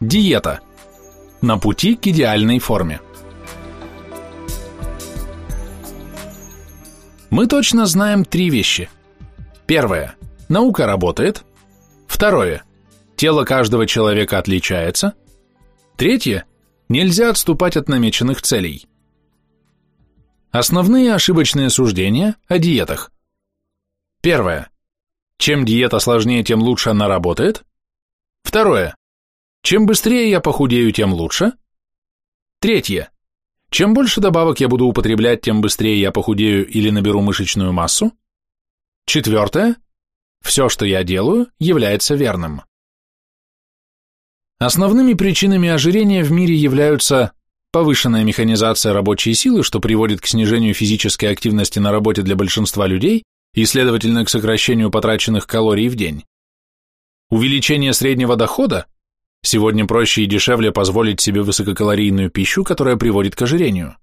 Диета. На пути к идеальной форме. Мы точно знаем три вещи. Первое. Наука работает. Второе. Тело каждого человека отличается. Третье. Нельзя отступать от намеченных целей. Основные ошибочные суждения о диетах. Первое. Чем диета сложнее, тем лучше она работает. Второе. Чем быстрее я похудею, тем лучше. Третье. Чем больше добавок я буду употреблять, тем быстрее я похудею или наберу мышечную массу. Четвертое. Все, что я делаю, является верным. Основными причинами ожирения в мире являются повышенная механизация рабочей силы, что приводит к снижению физической активности на работе для большинства людей и, следовательно, к сокращению потраченных калорий в день. Увеличение среднего дохода, сегодня проще и дешевле позволить себе высококалорийную пищу, которая приводит к ожирению.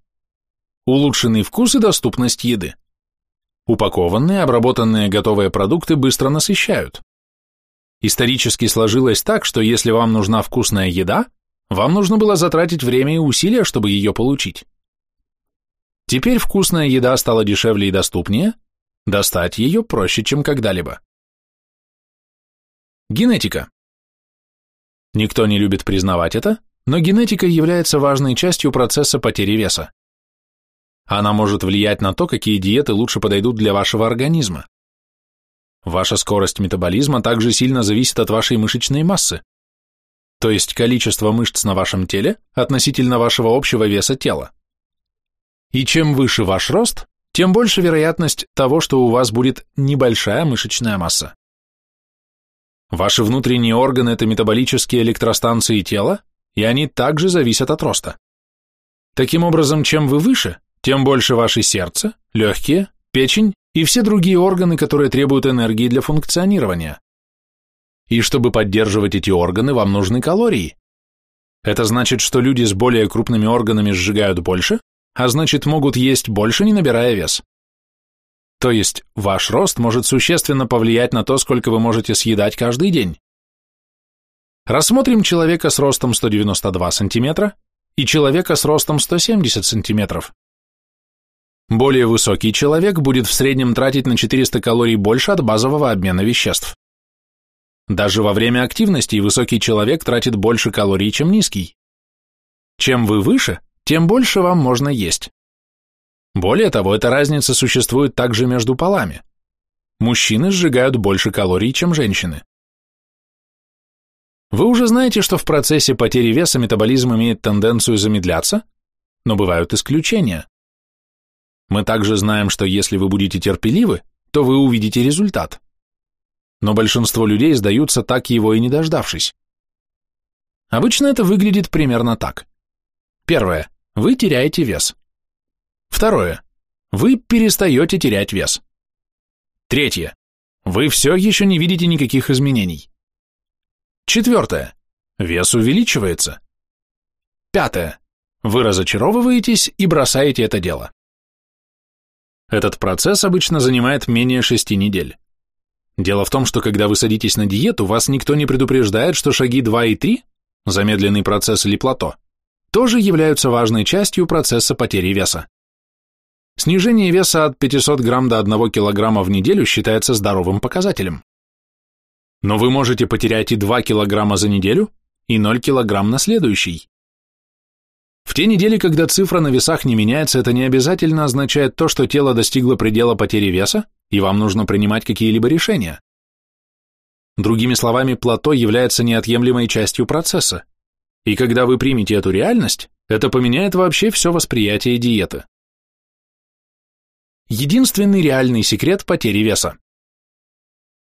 Улучшенный вкус и доступность еды. Упакованные, обработанные готовые продукты быстро насыщают. Исторически сложилось так, что если вам нужна вкусная еда, вам нужно было затратить время и усилия, чтобы ее получить. Теперь вкусная еда стала дешевле и доступнее, Достать ее проще, чем когда-либо. Генетика. Никто не любит признавать это, но генетика является важной частью процесса потери веса. Она может влиять на то, какие диеты лучше подойдут для вашего организма. Ваша скорость метаболизма также сильно зависит от вашей мышечной массы, то есть количество мышц на вашем теле относительно вашего общего веса тела. И чем выше ваш рост, тем больше вероятность того, что у вас будет небольшая мышечная масса. Ваши внутренние органы – это метаболические электростанции тела, и они также зависят от роста. Таким образом, чем вы выше, тем больше ваше сердце, легкие, печень и все другие органы, которые требуют энергии для функционирования. И чтобы поддерживать эти органы, вам нужны калории. Это значит, что люди с более крупными органами сжигают больше, а значит могут есть больше, не набирая вес. То есть ваш рост может существенно повлиять на то, сколько вы можете съедать каждый день. Рассмотрим человека с ростом 192 см и человека с ростом 170 см. Более высокий человек будет в среднем тратить на 400 калорий больше от базового обмена веществ. Даже во время активности высокий человек тратит больше калорий, чем низкий. Чем вы выше, тем больше вам можно есть. Более того, эта разница существует также между полами. Мужчины сжигают больше калорий, чем женщины. Вы уже знаете, что в процессе потери веса метаболизм имеет тенденцию замедляться, но бывают исключения. Мы также знаем, что если вы будете терпеливы, то вы увидите результат. Но большинство людей сдаются так его и не дождавшись. Обычно это выглядит примерно так. Первое. Вы теряете вес. Второе. Вы перестаете терять вес. Третье. Вы все еще не видите никаких изменений. Четвертое. Вес увеличивается. Пятое. Вы разочаровываетесь и бросаете это дело. Этот процесс обычно занимает менее шести недель. Дело в том, что когда вы садитесь на диету, вас никто не предупреждает, что шаги 2 и 3, замедленный процесс или плато, тоже являются важной частью процесса потери веса. Снижение веса от 500 грамм до 1 килограмма в неделю считается здоровым показателем. Но вы можете потерять и 2 килограмма за неделю, и 0 килограмм на следующий. В те недели, когда цифра на весах не меняется, это не обязательно означает то, что тело достигло предела потери веса, и вам нужно принимать какие-либо решения. Другими словами, плато является неотъемлемой частью процесса. И когда вы примете эту реальность, это поменяет вообще все восприятие диеты. Единственный реальный секрет потери веса.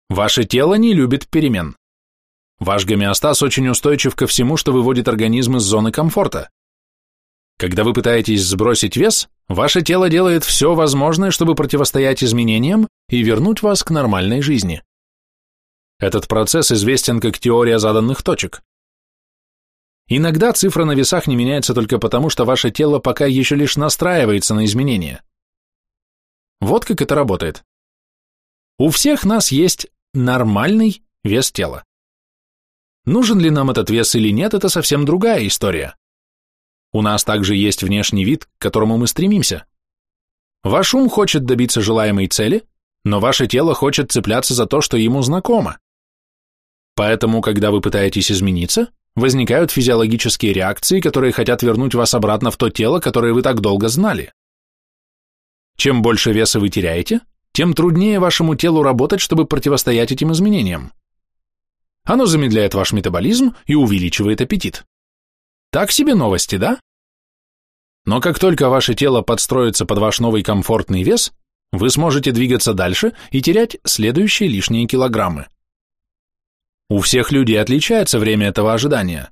Ваше тело не любит перемен. Ваш гомеостаз очень устойчив ко всему, что выводит организм из зоны комфорта. Когда вы пытаетесь сбросить вес, ваше тело делает все возможное, чтобы противостоять изменениям и вернуть вас к нормальной жизни. Этот процесс известен как теория заданных точек. Иногда цифра на весах не меняется только потому, что ваше тело пока еще лишь настраивается на изменения. Вот как это работает. У всех нас есть нормальный вес тела. Нужен ли нам этот вес или нет, это совсем другая история. У нас также есть внешний вид, к которому мы стремимся. Ваш ум хочет добиться желаемой цели, но ваше тело хочет цепляться за то, что ему знакомо. Поэтому, когда вы пытаетесь измениться, возникают физиологические реакции, которые хотят вернуть вас обратно в то тело, которое вы так долго знали. Чем больше веса вы теряете, тем труднее вашему телу работать, чтобы противостоять этим изменениям. Оно замедляет ваш метаболизм и увеличивает аппетит. Так себе новости, да? Но как только ваше тело подстроится под ваш новый комфортный вес, вы сможете двигаться дальше и терять следующие лишние килограммы. У всех людей отличается время этого ожидания,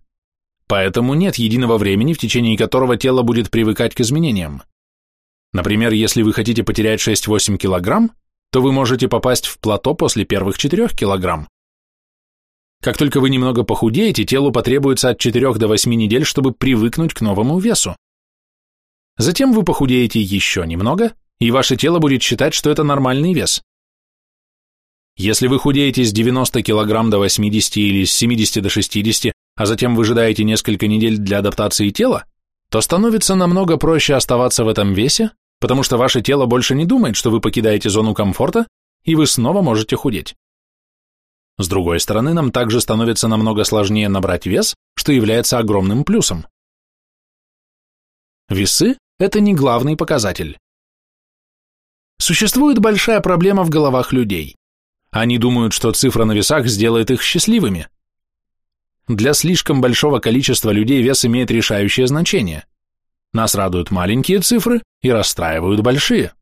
поэтому нет единого времени, в течение которого тело будет привыкать к изменениям. Например, если вы хотите потерять 6-8 килограмм, то вы можете попасть в плато после первых 4 килограмм. Как только вы немного похудеете, телу потребуется от 4 до 8 недель, чтобы привыкнуть к новому весу. Затем вы похудеете еще немного, и ваше тело будет считать, что это нормальный вес. Если вы худеете с 90 кг до 80 или с 70 до 60, а затем выжидаете несколько недель для адаптации тела, то становится намного проще оставаться в этом весе, потому что ваше тело больше не думает, что вы покидаете зону комфорта, и вы снова можете худеть. С другой стороны, нам также становится намного сложнее набрать вес, что является огромным плюсом. Весы – это не главный показатель. Существует большая проблема в головах людей. Они думают, что цифра на весах сделает их счастливыми. Для слишком большого количества людей вес имеет решающее значение. Нас радуют маленькие цифры и расстраивают большие.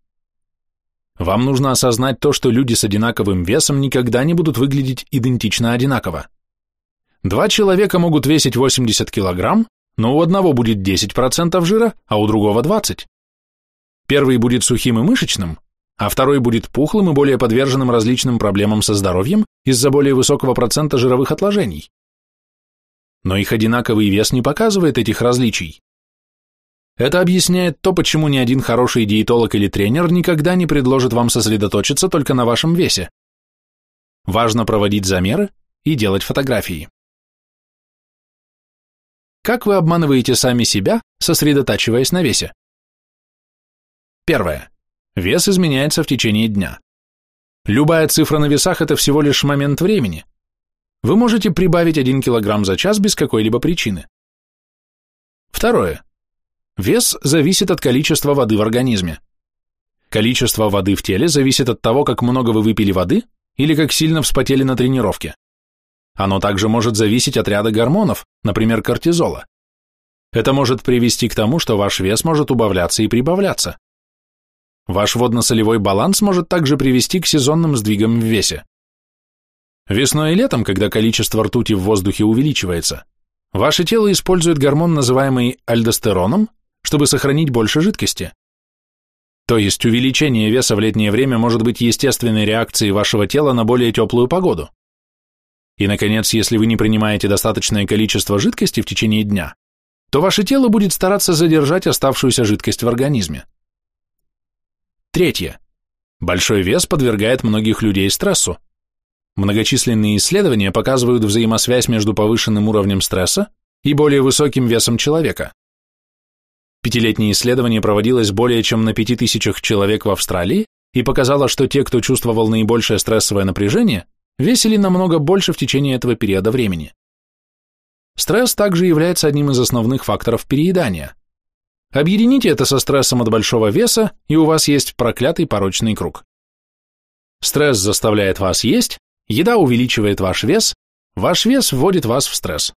Вам нужно осознать то, что люди с одинаковым весом никогда не будут выглядеть идентично одинаково. Два человека могут весить 80 килограмм, но у одного будет 10% жира, а у другого 20%. Первый будет сухим и мышечным, а второй будет пухлым и более подверженным различным проблемам со здоровьем из-за более высокого процента жировых отложений. Но их одинаковый вес не показывает этих различий. Это объясняет то, почему ни один хороший диетолог или тренер никогда не предложит вам сосредоточиться только на вашем весе. Важно проводить замеры и делать фотографии. Как вы обманываете сами себя, сосредотачиваясь на весе? Первое. Вес изменяется в течение дня. Любая цифра на весах – это всего лишь момент времени. Вы можете прибавить 1 кг за час без какой-либо причины. Второе. Вес зависит от количества воды в организме. Количество воды в теле зависит от того, как много вы выпили воды или как сильно вспотели на тренировке. Оно также может зависеть от ряда гормонов, например, кортизола. Это может привести к тому, что ваш вес может убавляться и прибавляться. Ваш водно-солевой баланс может также привести к сезонным сдвигам в весе. Весной и летом, когда количество ртути в воздухе увеличивается, ваше тело использует гормон, называемый альдостероном, чтобы сохранить больше жидкости. То есть увеличение веса в летнее время может быть естественной реакцией вашего тела на более теплую погоду. И, наконец, если вы не принимаете достаточное количество жидкости в течение дня, то ваше тело будет стараться задержать оставшуюся жидкость в организме. Третье. Большой вес подвергает многих людей стрессу. Многочисленные исследования показывают взаимосвязь между повышенным уровнем стресса и более высоким весом человека. Пятилетнее исследование проводилось более чем на пяти тысячах человек в Австралии и показало, что те, кто чувствовал наибольшее стрессовое напряжение, весили намного больше в течение этого периода времени. Стресс также является одним из основных факторов переедания. Объедините это со стрессом от большого веса, и у вас есть проклятый порочный круг. Стресс заставляет вас есть, еда увеличивает ваш вес, ваш вес вводит вас в стресс.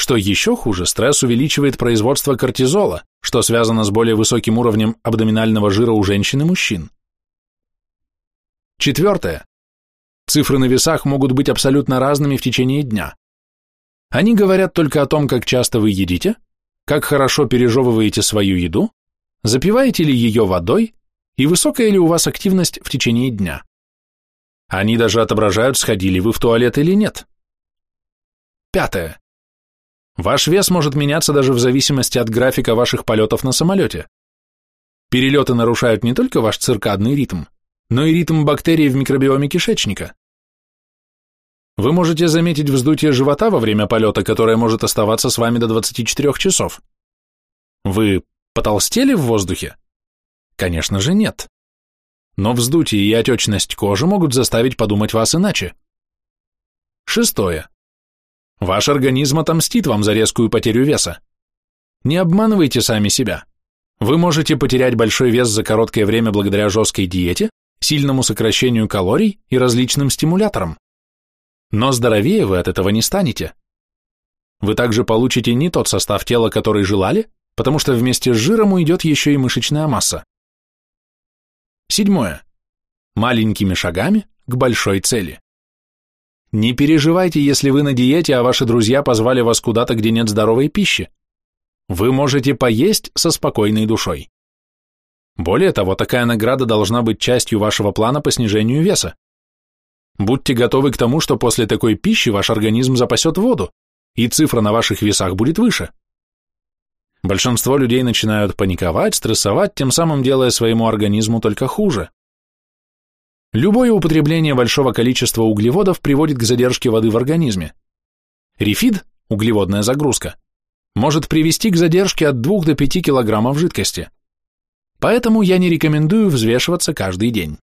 Что еще хуже, стресс увеличивает производство кортизола, что связано с более высоким уровнем абдоминального жира у женщин и мужчин. Четвертое. Цифры на весах могут быть абсолютно разными в течение дня. Они говорят только о том, как часто вы едите, как хорошо пережевываете свою еду, запиваете ли ее водой и высокая ли у вас активность в течение дня. Они даже отображают, сходили вы в туалет или нет. Пятое. Ваш вес может меняться даже в зависимости от графика ваших полетов на самолете. Перелеты нарушают не только ваш циркадный ритм, но и ритм бактерий в микробиоме кишечника. Вы можете заметить вздутие живота во время полета, которое может оставаться с вами до 24 часов. Вы потолстели в воздухе? Конечно же нет. Но вздутие и отечность кожи могут заставить подумать вас иначе. Шестое. Ваш организм отомстит вам за резкую потерю веса. Не обманывайте сами себя. Вы можете потерять большой вес за короткое время благодаря жесткой диете, сильному сокращению калорий и различным стимуляторам. Но здоровее вы от этого не станете. Вы также получите не тот состав тела, который желали, потому что вместе с жиром уйдет еще и мышечная масса. Седьмое. Маленькими шагами к большой цели. Не переживайте, если вы на диете, а ваши друзья позвали вас куда-то, где нет здоровой пищи. Вы можете поесть со спокойной душой. Более того, такая награда должна быть частью вашего плана по снижению веса. Будьте готовы к тому, что после такой пищи ваш организм запасет воду, и цифра на ваших весах будет выше. Большинство людей начинают паниковать, стрессовать, тем самым делая своему организму только хуже. Любое употребление большого количества углеводов приводит к задержке воды в организме. Рефид, углеводная загрузка, может привести к задержке от 2 до 5 кг жидкости. Поэтому я не рекомендую взвешиваться каждый день.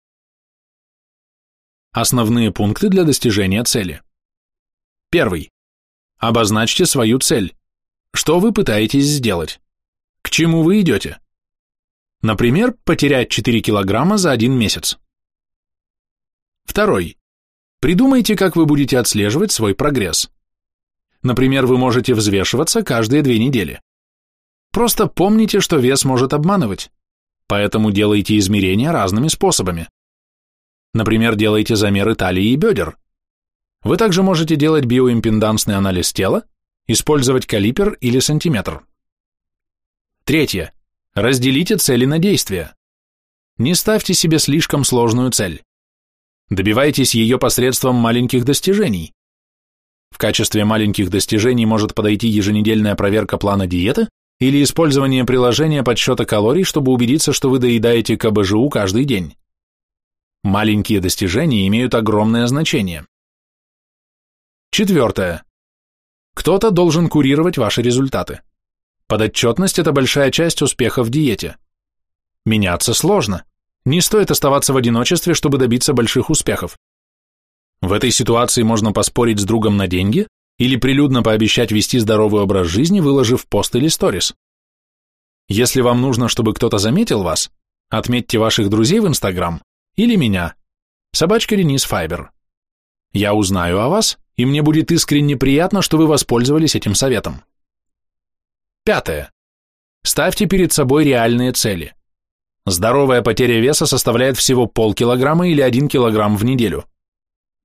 Основные пункты для достижения цели. Первый. Обозначьте свою цель. Что вы пытаетесь сделать? К чему вы идете? Например, потерять 4 килограмма за один месяц. Второй. Придумайте, как вы будете отслеживать свой прогресс. Например, вы можете взвешиваться каждые две недели. Просто помните, что вес может обманывать, поэтому делайте измерения разными способами. Например, делайте замеры талии и бедер. Вы также можете делать биоимпедансный анализ тела, использовать калипер или сантиметр. Третье. Разделите цели на действия. Не ставьте себе слишком сложную цель. Добивайтесь ее посредством маленьких достижений. В качестве маленьких достижений может подойти еженедельная проверка плана диеты или использование приложения подсчета калорий, чтобы убедиться, что вы доедаете КБЖУ каждый день. Маленькие достижения имеют огромное значение. Четвертое. Кто-то должен курировать ваши результаты. Подотчетность – это большая часть успеха в диете. Меняться сложно. Не стоит оставаться в одиночестве, чтобы добиться больших успехов. В этой ситуации можно поспорить с другом на деньги или прилюдно пообещать вести здоровый образ жизни, выложив пост или сторис. Если вам нужно, чтобы кто-то заметил вас, отметьте ваших друзей в Инстаграм или меня, собачка Денис Файбер. Я узнаю о вас, и мне будет искренне приятно, что вы воспользовались этим советом. Пятое. Ставьте перед собой реальные цели. Здоровая потеря веса составляет всего полкилограмма или один килограмм в неделю.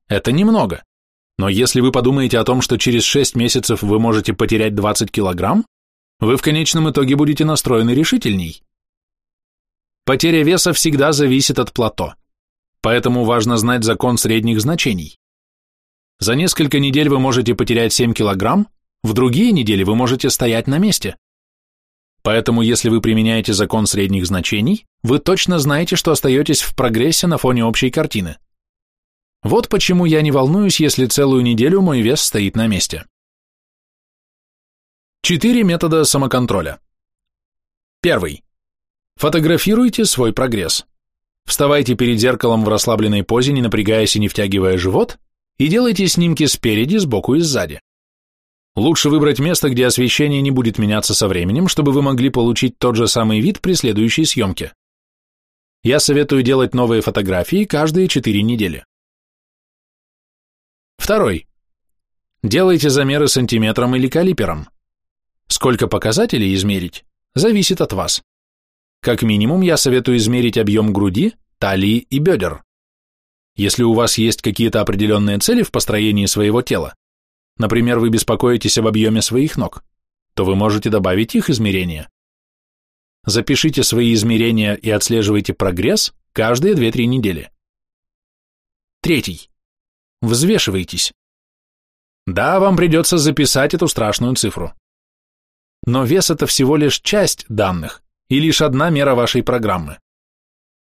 Это немного. Но если вы подумаете о том, что через 6 месяцев вы можете потерять 20 килограмм, вы в конечном итоге будете настроены решительней. Потеря веса всегда зависит от плато, поэтому важно знать закон средних значений. За несколько недель вы можете потерять 7 килограмм, в другие недели вы можете стоять на месте. Поэтому, если вы применяете закон средних значений, вы точно знаете, что остаетесь в прогрессе на фоне общей картины. Вот почему я не волнуюсь, если целую неделю мой вес стоит на месте. Четыре метода самоконтроля. Первый. Фотографируйте свой прогресс. Вставайте перед зеркалом в расслабленной позе, не напрягаясь и не втягивая живот, и делайте снимки спереди, сбоку и сзади. Лучше выбрать место, где освещение не будет меняться со временем, чтобы вы могли получить тот же самый вид при следующей съемке. Я советую делать новые фотографии каждые 4 недели. Второй. Делайте замеры сантиметром или калипером. Сколько показателей измерить, зависит от вас. Как минимум, я советую измерить объем груди, талии и бедер. Если у вас есть какие-то определенные цели в построении своего тела, например, вы беспокоитесь об объеме своих ног, то вы можете добавить их измерения. Запишите свои измерения и отслеживайте прогресс каждые 2-3 недели. Третий. Взвешивайтесь. Да, вам придется записать эту страшную цифру. Но вес – это всего лишь часть данных и лишь одна мера вашей программы.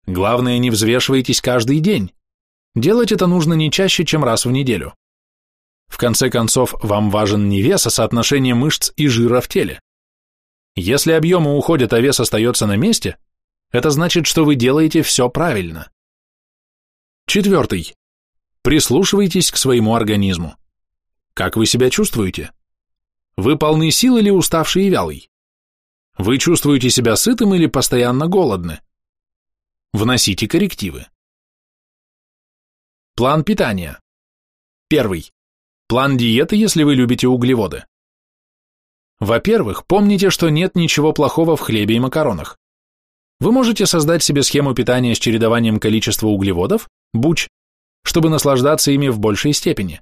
Главное, не взвешивайтесь каждый день. Делать это нужно не чаще, чем раз в неделю. В конце концов, вам важен не вес, а соотношение мышц и жира в теле. Если объемы уходят, а вес остается на месте, это значит, что вы делаете все правильно. Четвертый. Прислушивайтесь к своему организму. Как вы себя чувствуете? Вы полны сил или уставший и вялый? Вы чувствуете себя сытым или постоянно голодны? Вносите коррективы. План питания. Первый. План диеты, если вы любите углеводы. Во-первых, помните, что нет ничего плохого в хлебе и макаронах. Вы можете создать себе схему питания с чередованием количества углеводов, буч, чтобы наслаждаться ими в большей степени.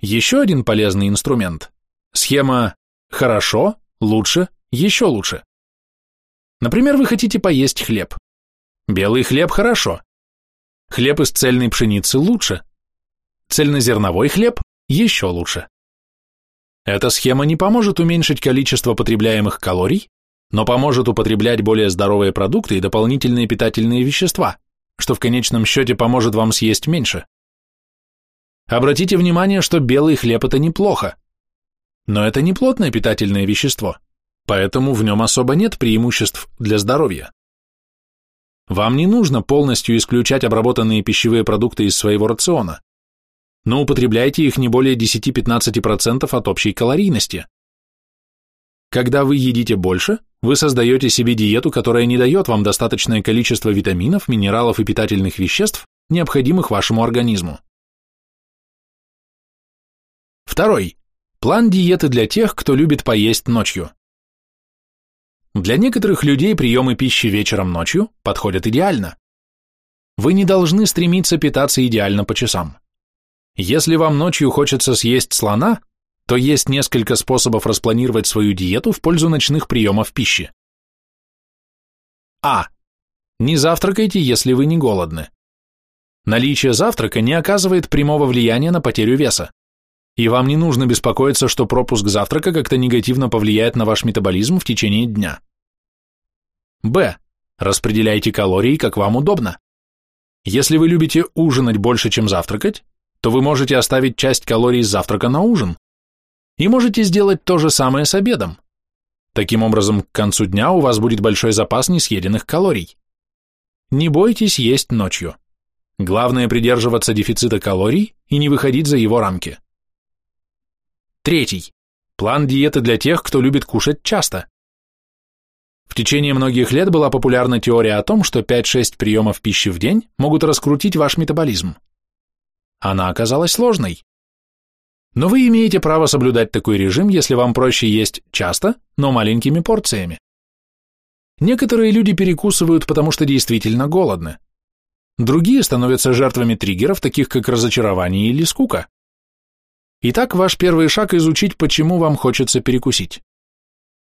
Еще один полезный инструмент – схема «хорошо», «лучше», «еще лучше». Например, вы хотите поесть хлеб. Белый хлеб – хорошо. Хлеб из цельной пшеницы – лучше. Цельнозерновой хлеб – еще лучше. Эта схема не поможет уменьшить количество потребляемых калорий, но поможет употреблять более здоровые продукты и дополнительные питательные вещества, что в конечном счете поможет вам съесть меньше. Обратите внимание, что белый хлеб – это неплохо, но это не плотное питательное вещество, поэтому в нем особо нет преимуществ для здоровья. Вам не нужно полностью исключать обработанные пищевые продукты из своего рациона но употребляйте их не более 10-15% от общей калорийности. Когда вы едите больше, вы создаете себе диету, которая не дает вам достаточное количество витаминов, минералов и питательных веществ, необходимых вашему организму. Второй. План диеты для тех, кто любит поесть ночью. Для некоторых людей приемы пищи вечером ночью подходят идеально. Вы не должны стремиться питаться идеально по часам. Если вам ночью хочется съесть слона, то есть несколько способов распланировать свою диету в пользу ночных приемов пищи. А. Не завтракайте, если вы не голодны. Наличие завтрака не оказывает прямого влияния на потерю веса, и вам не нужно беспокоиться, что пропуск завтрака как-то негативно повлияет на ваш метаболизм в течение дня. Б. Распределяйте калории, как вам удобно. Если вы любите ужинать больше, чем завтракать, то вы можете оставить часть калорий завтрака на ужин. И можете сделать то же самое с обедом. Таким образом, к концу дня у вас будет большой запас несъеденных калорий. Не бойтесь есть ночью. Главное придерживаться дефицита калорий и не выходить за его рамки. Третий. План диеты для тех, кто любит кушать часто. В течение многих лет была популярна теория о том, что 5-6 приемов пищи в день могут раскрутить ваш метаболизм. Она оказалась сложной. Но вы имеете право соблюдать такой режим, если вам проще есть часто, но маленькими порциями. Некоторые люди перекусывают, потому что действительно голодны. Другие становятся жертвами триггеров, таких как разочарование или скука. Итак, ваш первый шаг – изучить, почему вам хочется перекусить.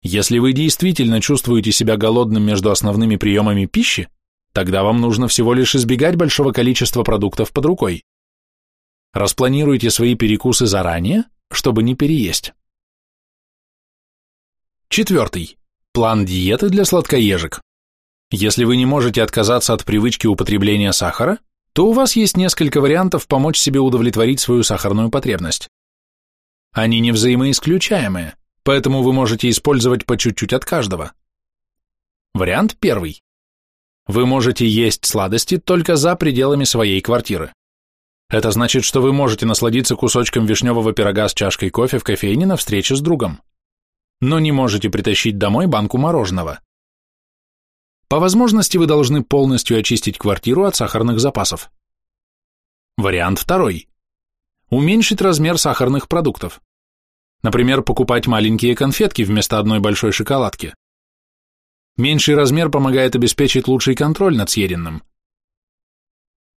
Если вы действительно чувствуете себя голодным между основными приемами пищи, тогда вам нужно всего лишь избегать большого количества продуктов под рукой. Распланируйте свои перекусы заранее, чтобы не переесть. Четвертый. План диеты для сладкоежек. Если вы не можете отказаться от привычки употребления сахара, то у вас есть несколько вариантов помочь себе удовлетворить свою сахарную потребность. Они не взаимоисключаемые, поэтому вы можете использовать по чуть-чуть от каждого. Вариант первый. Вы можете есть сладости только за пределами своей квартиры. Это значит, что вы можете насладиться кусочком вишневого пирога с чашкой кофе в кофейне на встрече с другом, но не можете притащить домой банку мороженого. По возможности вы должны полностью очистить квартиру от сахарных запасов. Вариант второй. Уменьшить размер сахарных продуктов. Например, покупать маленькие конфетки вместо одной большой шоколадки. Меньший размер помогает обеспечить лучший контроль над съеденным.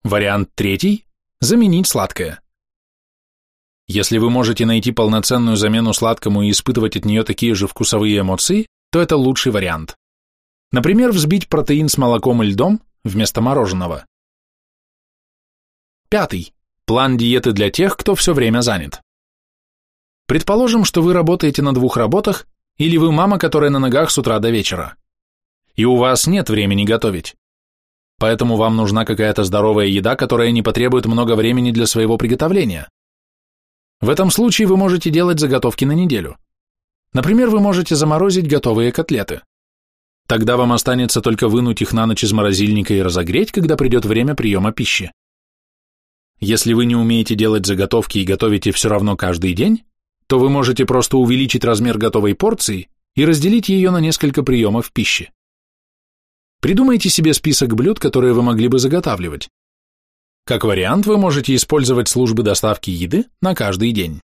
Вариант третий Заменить сладкое. Если вы можете найти полноценную замену сладкому и испытывать от нее такие же вкусовые эмоции, то это лучший вариант. Например, взбить протеин с молоком и льдом вместо мороженого. Пятый. План диеты для тех, кто все время занят. Предположим, что вы работаете на двух работах, или вы мама, которая на ногах с утра до вечера. И у вас нет времени готовить поэтому вам нужна какая-то здоровая еда, которая не потребует много времени для своего приготовления. В этом случае вы можете делать заготовки на неделю. Например, вы можете заморозить готовые котлеты. Тогда вам останется только вынуть их на ночь из морозильника и разогреть, когда придет время приема пищи. Если вы не умеете делать заготовки и готовите все равно каждый день, то вы можете просто увеличить размер готовой порции и разделить ее на несколько приемов пищи. Придумайте себе список блюд, которые вы могли бы заготавливать. Как вариант, вы можете использовать службы доставки еды на каждый день.